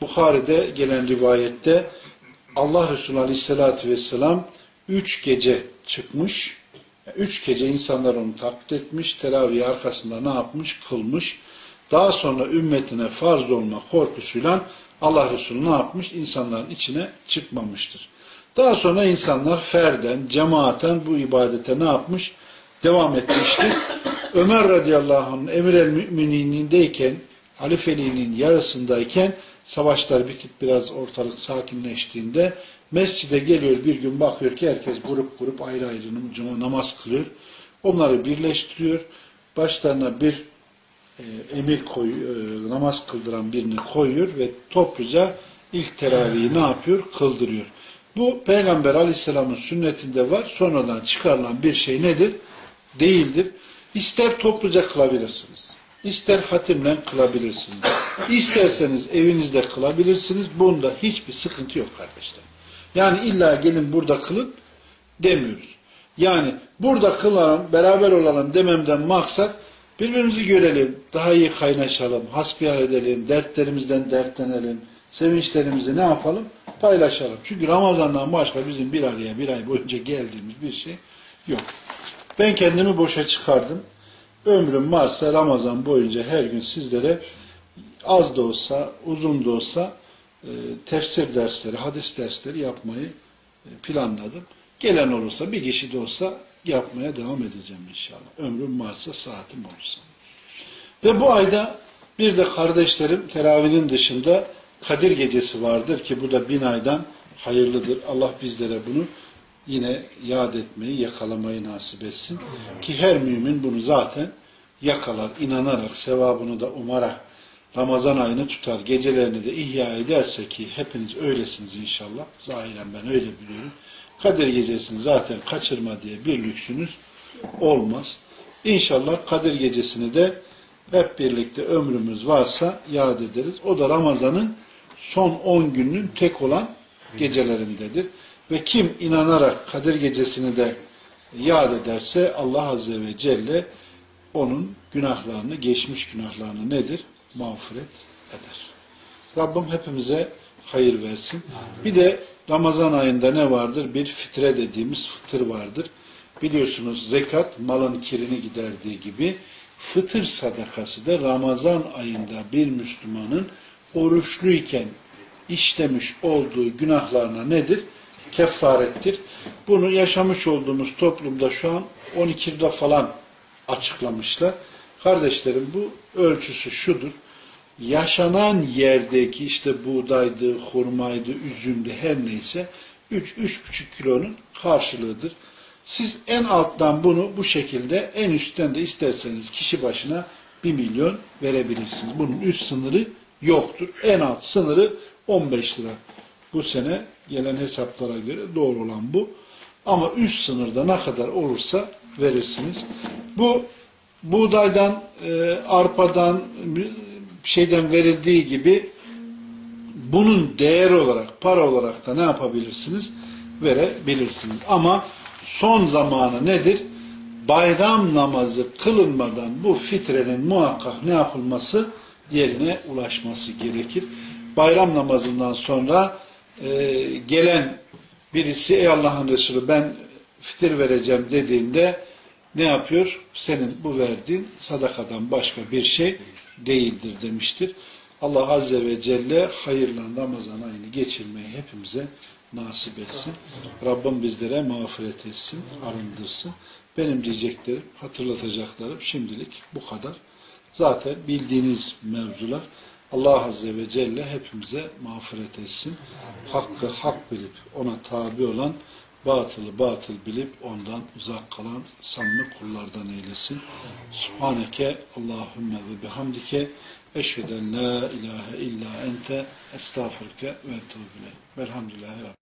Bukhari'de gelen rivayette Allah Resulü Aleyhisselatü Vesselam üç gece çıkmış. Üç gece insanlar onu taklit etmiş. Teravih arkasında ne yapmış? Kılmış. Daha sonra ümmetine farz olma korkusuyla Allah Resulü ne yapmış? İnsanların içine çıkmamıştır. Daha sonra insanlar ferden, cemaaten bu ibadete ne yapmış? Devam etmiştir. Ömer radıyallahu anh emir el müminindeyken, halifeliğinin yarısındayken savaşlar bitip biraz ortalık sakinleştiğinde mescide geliyor bir gün bakıyor ki herkes grup grup ayrı ayrı namaz kılıyor. Onları birleştiriyor. Başlarına bir e, emir koy, e, namaz kıldıran birini koyuyor ve topluca ilk teravihi ne yapıyor? Kıldırıyor. Bu Peygamber Aleyhisselam'ın sünnetinde var. Sonradan çıkarılan bir şey nedir? Değildir. İster topluca kılabilirsiniz. İster hatimle kılabilirsiniz. İsterseniz evinizde kılabilirsiniz. Bunda hiçbir sıkıntı yok kardeşler. Yani illa gelin burada kılın demiyoruz. Yani burada kılalım, beraber olalım dememden maksat birbirimizi görelim, daha iyi kaynaşalım, hasbihal edelim, dertlerimizden dertlenelim, sevinçlerimizi ne yapalım? Paylaşalım. Çünkü Ramazan'dan başka bizim bir araya bir ay boyunca geldiğimiz bir şey yok. Ben kendimi boşa çıkardım. Ömrüm varsa Ramazan boyunca her gün sizlere az da olsa, uzun da olsa e, tefsir dersleri, hadis dersleri yapmayı e, planladım. Gelen olursa, bir kişi de olsa yapmaya devam edeceğim inşallah. Ömrüm varsa, saatim olursa. Ve bu ayda bir de kardeşlerim teravinin dışında Kadir gecesi vardır ki bu da bin aydan hayırlıdır. Allah bizlere bunu yine yad etmeyi, yakalamayı nasip etsin. Ki her mümin bunu zaten yakalar, inanarak, sevabını da umarak Ramazan ayını tutar, gecelerini de ihya ederse ki hepiniz öylesiniz inşallah. Zahiren ben öyle biliyorum. Kadir gecesini zaten kaçırma diye bir lüksünüz olmaz. İnşallah Kadir gecesini de hep birlikte ömrümüz varsa yad ederiz. O da Ramazan'ın son 10 günün tek olan gecelerindedir. Ve kim inanarak Kadir gecesini de yad ederse Allah Azze ve Celle onun günahlarını, geçmiş günahlarını nedir? Mağfiret eder. Rabbim hepimize hayır versin. Bir de Ramazan ayında ne vardır? Bir fitre dediğimiz fıtır vardır. Biliyorsunuz zekat malın kirini giderdiği gibi fıtır sadakası da Ramazan ayında bir Müslümanın oruçluyken işlemiş olduğu günahlarına nedir? Kefarettir. Bunu yaşamış olduğumuz toplumda şu an 12'de falan açıklamışlar. Kardeşlerim bu ölçüsü şudur. Yaşanan yerdeki işte buğdaydı, hurmaydı, üzümdü her neyse 3-3,5 kilonun karşılığıdır. Siz en alttan bunu bu şekilde en üstten de isterseniz kişi başına 1 milyon verebilirsiniz. Bunun üst sınırı yoktur. En alt sınırı 15 lira. Bu sene gelen hesaplara göre doğru olan bu. Ama üst sınırda ne kadar olursa verirsiniz. Bu buğdaydan, e, arpadan, şeyden verildiği gibi bunun değer olarak, para olarak da ne yapabilirsiniz? Verebilirsiniz. Ama son zamanı nedir? Bayram namazı kılınmadan bu fitrenin muhakkak ne yapılması? Yerine ulaşması gerekir. Bayram namazından sonra e, gelen birisi ey Allah'ın Resulü ben fitir vereceğim dediğinde ne yapıyor? Senin bu verdiğin sadakadan başka bir şey değildir demiştir. Allah Azze ve Celle hayırla Ramazan ayını geçirmeyi hepimize nasip etsin. Rabbim bizlere mağfiret etsin, arındırsın. Benim diyeceklerim, hatırlatacaklarım şimdilik bu kadar. Zaten bildiğiniz mevzular Allah Azze ve Celle hepimize mağfiret etsin. Hakkı hak bilip ona tabi olan batılı batıl bilip ondan uzak kalan samimi kullardan eylesin. Subhaneke Allahümme ve bihamdike eşheden la ilahe illa ente estağfurke ve etûbü Velhamdülillahi